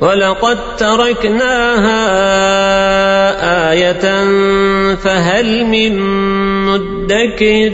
ولقد تركناها آية فهل من مدكر